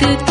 Good.